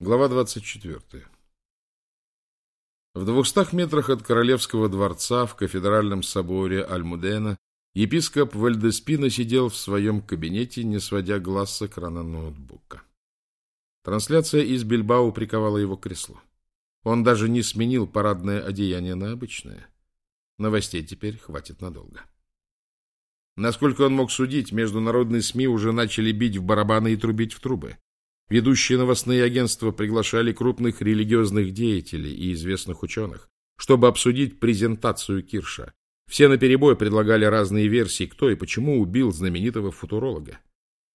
Глава 24. В двухстах метрах от королевского дворца в кафедральном соборе Альмудена епископ Вальдеспина сидел в своем кабинете, не сводя глаз с экрана ноутбука. Трансляция из Бильбао приковала его к креслу. Он даже не сменил парадное одеяние на обычное. Новостей теперь хватит надолго. Насколько он мог судить, международные СМИ уже начали бить в барабаны и трубить в трубы. Ведущие новостные агентства приглашали крупных религиозных деятелей и известных ученых, чтобы обсудить презентацию Кирша. Все наперебой предлагали разные версии, кто и почему убил знаменитого футуролога.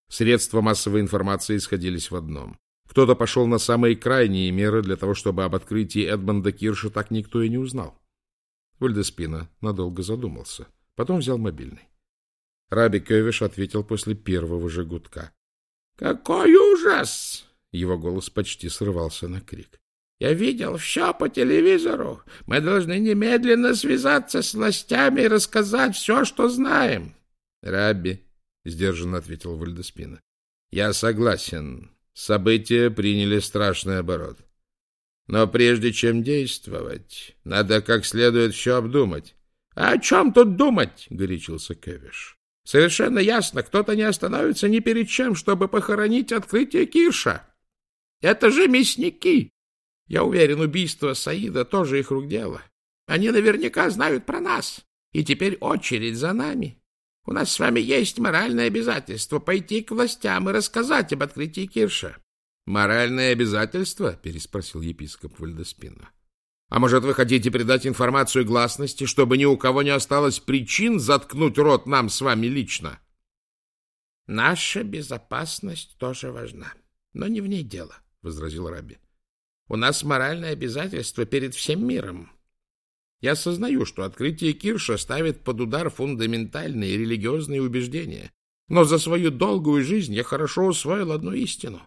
Средства массовой информации сходились в одном. Кто-то пошел на самые крайние меры для того, чтобы об открытии Эдмонда Кирша так никто и не узнал. Вальдеспина надолго задумался. Потом взял мобильный. Раби Кевиш ответил после первого же гудка. Какой ужас! Его голос почти срывался на крик. Я видел все по телевизору. Мы должны немедленно связаться с властями и рассказать все, что знаем. Рабби, сдержанно ответил Вальдеспина. Я согласен. События приняли страшный оборот. Но прежде чем действовать, надо как следует все обдумать. — А о чем тут думать? — горячился Кевиш. Совершенно ясно, кто-то не остановится ни перед чем, чтобы похоронить открытие Кирша. Это же мясники. Я уверен, убийство Саида тоже их рук дело. Они наверняка знают про нас, и теперь очередь за нами. У нас с вами есть моральное обязательство пойти к властям и рассказать об открытии Кирша. — Моральное обязательство? — переспросил епископ Вальдеспина. А может, вы хотите передать информацию гласности, чтобы ни у кого не осталось причин заткнуть рот нам с вами лично? — Наша безопасность тоже важна, но не в ней дело, — возразил Раби. — У нас моральное обязательство перед всем миром. Я осознаю, что открытие Кирша ставит под удар фундаментальные религиозные убеждения, но за свою долгую жизнь я хорошо усвоил одну истину.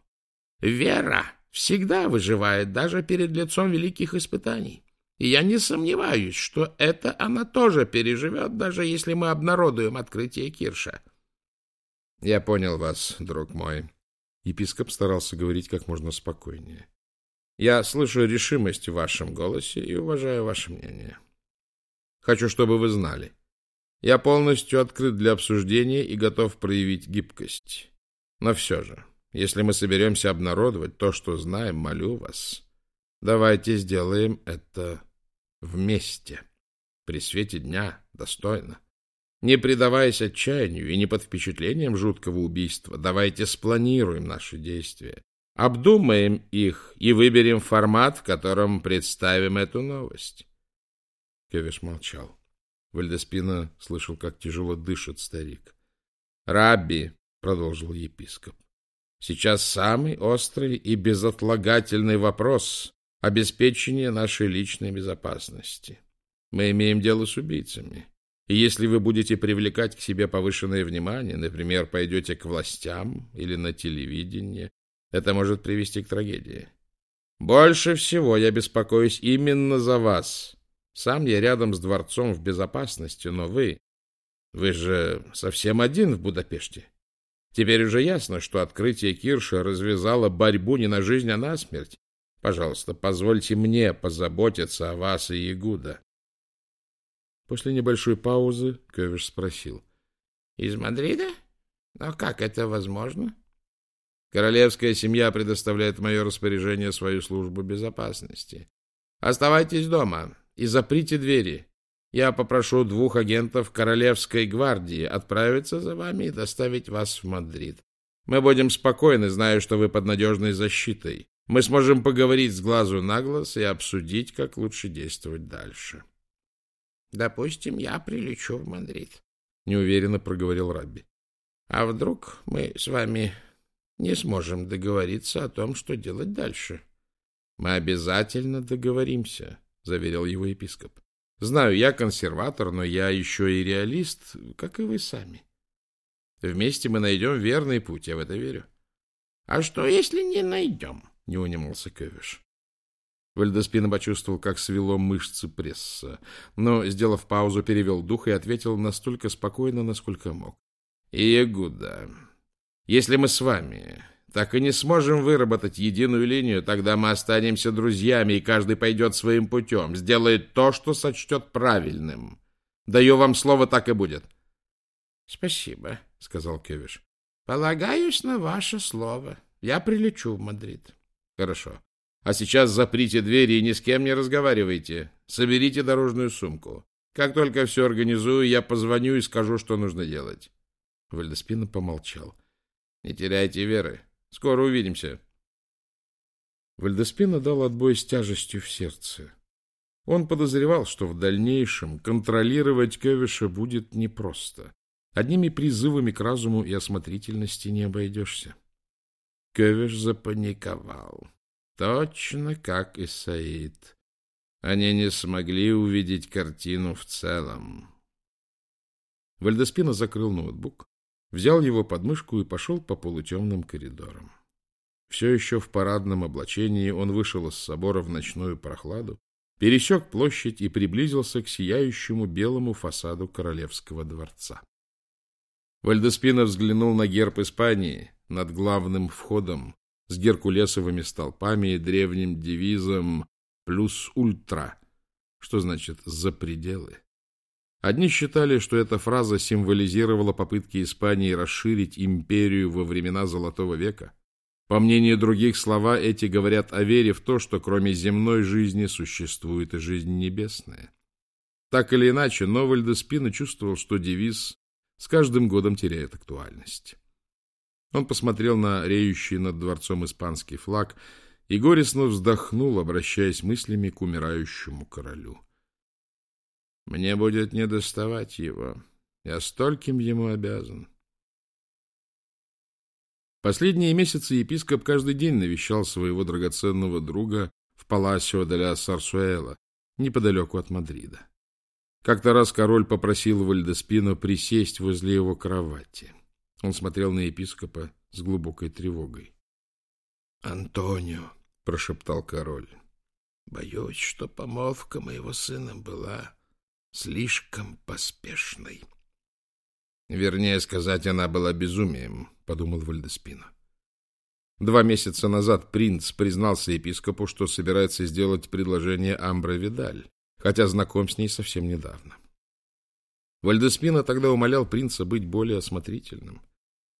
Вера всегда выживает даже перед лицом великих испытаний. И я не сомневаюсь, что это она тоже переживет, даже если мы обнародуем открытие Кирша. — Я понял вас, друг мой. Епископ старался говорить как можно спокойнее. — Я слышу решимость в вашем голосе и уважаю ваше мнение. Хочу, чтобы вы знали. Я полностью открыт для обсуждения и готов проявить гибкость. Но все же, если мы соберемся обнародовать то, что знаем, молю вас, давайте сделаем это вместе, при свете дня, достойно. Не предаваясь отчаянию и не под впечатлением жуткого убийства, давайте спланируем наши действия, обдумаем их и выберем формат, в котором представим эту новость. Кевиш молчал. Вальдеспина слышал, как тяжело дышит старик. — Рабби, — продолжил епископ, Сейчас самый острый и безотлагательный вопрос — обеспечение нашей личной безопасности. Мы имеем дело с убийцами. И если вы будете привлекать к себе повышенное внимание, например, пойдете к властям или на телевидение, это может привести к трагедии. Больше всего я беспокоюсь именно за вас. Сам я рядом с дворцом в безопасности, но вы... Вы же совсем один в Будапеште. Теперь уже ясно, что открытие Кирша развязало борьбу не на жизнь, а на смерть. Пожалуйста, позвольте мне позаботиться о вас и Ягуда. После небольшой паузы Кевиш спросил. — Из Мадрида? Но как это возможно? Королевская семья предоставляет в мое распоряжение свою службу безопасности. Оставайтесь дома и заприте двери. Я попрошу двух агентов Королевской гвардии отправиться за вами и доставить вас в Мадрид. Мы будем спокойны, зная, что вы под надежной защитой. Мы сможем поговорить с глазу на глаз и обсудить, как лучше действовать дальше. — Допустим, я прилечу в Мадрид, — неуверенно проговорил Рабби. — А вдруг мы с вами не сможем договориться о том, что делать дальше? — Мы обязательно договоримся, — заверил его епископ. Знаю, я консерватор, но я еще и реалист, как и вы сами. Вместе мы найдем верный путь, я в это верю. — А что, если не найдем? — не унимался Кевиш. Вальдеспина почувствовал, как свело мышцы пресса, но, сделав паузу, перевел дух и ответил настолько спокойно, насколько мог. — Иегуда, если мы с вами так и не сможем выработать единую линию, тогда мы останемся друзьями, и каждый пойдет своим путем, сделает то, что сочтет правильным. Даю вам слово, так и будет. — Спасибо, — сказал Кевиш. — Полагаюсь на ваше слово. Я прилечу в Мадрид. — Хорошо. А сейчас заприте двери и ни с кем не разговаривайте. Соберите дорожную сумку. Как только все организую, я позвоню и скажу, что нужно делать. Вальдеспина помолчал. — Не теряйте веры. Скоро увидимся. Вальдеспина дал отбой с тяжестью в сердце. Он подозревал, что в дальнейшем контролировать Кевиша будет непросто. Одними призывами к разуму и осмотрительности не обойдешься. Кевиш запаниковал. Точно как и Саид. Они не смогли увидеть картину в целом. Вальдеспина закрыл ноутбук, взял его под мышку и пошел по полутемным коридорам. Все еще в парадном облачении он вышел из собора в ночную прохладу, пересек площадь и приблизился к сияющему белому фасаду королевского дворца. Вальдеспина взглянул на герб Испании над главным входом с геркулесовыми столпами и древним девизом «плюс ультра», что значит «за пределы». Одни считали, что эта фраза символизировала попытки Испании расширить империю во времена Золотого века. По мнению других, слова эти говорят о вере в то, что кроме земной жизни существует и жизнь небесная. Так или иначе, но Вальдеспина чувствовал, что девиз с каждым годом теряет актуальность. Он посмотрел на реющий над дворцом испанский флаг и горестно вздохнул, обращаясь мыслями к умирающему королю. Мне будет не доставать его. Я стольким ему обязан. Последние месяцы епископ каждый день навещал своего драгоценного друга в Паласио де ля Сарсуэла, неподалеку от Мадрида. Как-то раз король попросил Вальдеспино присесть возле его кровати. Он смотрел на епископа с глубокой тревогой. — Антонио, — прошептал король, — боюсь, что помолвка моего сына была слишком поспешной. Вернее сказать, она была безумием, — подумал Вальдеспино. Два месяца назад принц признался епископу, что собирается сделать предложение Амбре Видаль хотя знаком с ней совсем недавно. Вальдеспина тогда умолял принца быть более осмотрительным.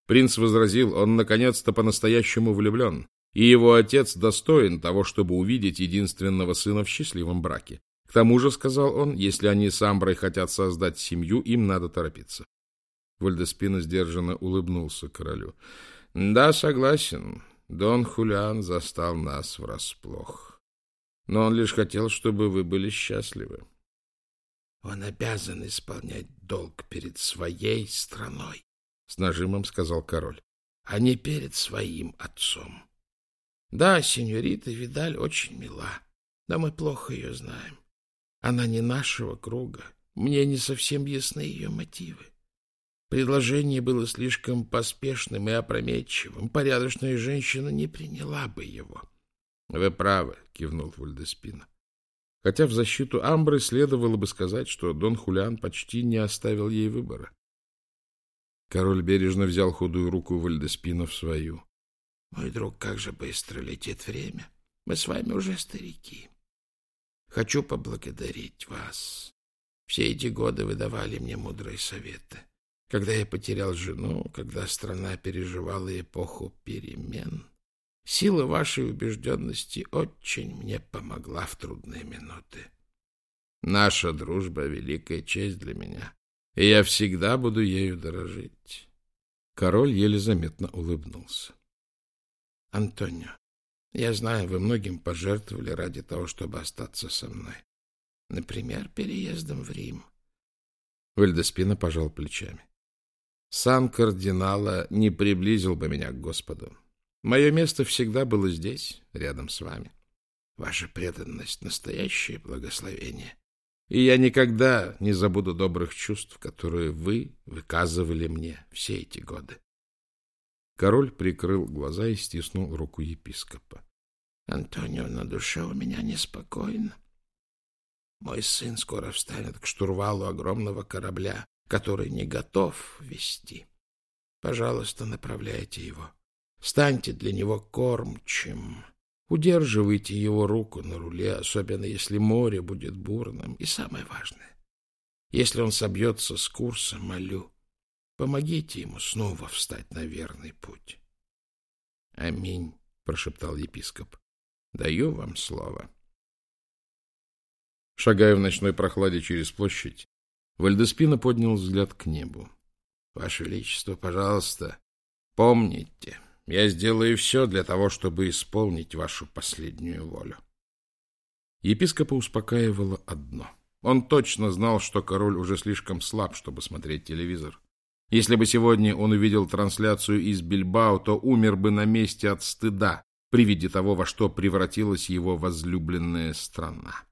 Принц возразил, он наконец-то по-настоящему влюблен, и его отец достоин того, чтобы увидеть единственного сына в счастливом браке. К тому же, сказал он, если они с Амброй хотят создать семью, им надо торопиться. Вальдеспина сдержанно улыбнулся королю. — Да, согласен. Дон Хулиан застал нас врасплох но он лишь хотел, чтобы вы были счастливы. Он обязан исполнять долг перед своей страной, с нажимом сказал король, а не перед своим отцом. Да, сеньорита Видаль очень мила, но мы плохо ее знаем. Она не нашего круга, мне не совсем ясны ее мотивы. Предложение было слишком поспешным и опрометчивым. Порядочная женщина не приняла бы его. — Вы правы, — кивнул Вальдеспина. Хотя в защиту Амбры следовало бы сказать, что Дон Хулиан почти не оставил ей выбора. Король бережно взял худую руку Вальдеспина в свою. — Мой друг, как же быстро летит время. Мы с вами уже старики. Хочу поблагодарить вас. Все эти годы вы давали мне мудрые советы. Когда я потерял жену, когда страна переживала эпоху перемен, Сила вашей убежденности очень мне помогла в трудные минуты. Наша дружба — великая честь для меня, и я всегда буду ею дорожить. Король еле заметно улыбнулся. — Антонио, я знаю, вы многим пожертвовали ради того, чтобы остаться со мной. Например, переездом в Рим. Вальдеспина пожал плечами. Сан кардинала не приблизил бы меня к Господу. Мое место всегда было здесь, рядом с вами. Ваша преданность — настоящее благословение. И я никогда не забуду добрых чувств, которые вы выказывали мне все эти годы. Король прикрыл глаза и стиснул руку епископа. — Антонио, на душе у меня неспокойно. Мой сын скоро встанет к штурвалу огромного корабля, который не готов вести. Пожалуйста, направляйте его Станьте для него кормчим. Удерживайте его руку на руле, особенно если море будет бурным. И самое важное, если он собьется с курса, молю, помогите ему снова встать на верный путь. — Аминь, — прошептал епископ. — Даю вам слово. Шагая в ночной прохладе через площадь, Вальдеспина поднял взгляд к небу. — Ваше Величество, пожалуйста, помните, я сделаю все для того, чтобы исполнить вашу последнюю волю. Епископа успокаивало одно. Он точно знал, что король уже слишком слаб, чтобы смотреть телевизор. Если бы сегодня он увидел трансляцию из Бильбао, то умер бы на месте от стыда при виде того, во что превратилась его возлюбленная страна.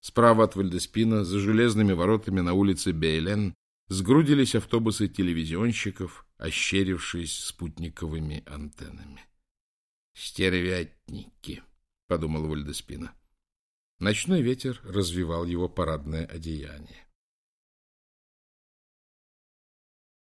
Справа от Вальдеспина, за железными воротами на улице Бейлен, сгрудились автобусы телевизионщиков, ощерившись спутниковыми антеннами. «Стервятники», — подумал Вальдеспина. Ночной ветер развивал его парадное одеяние.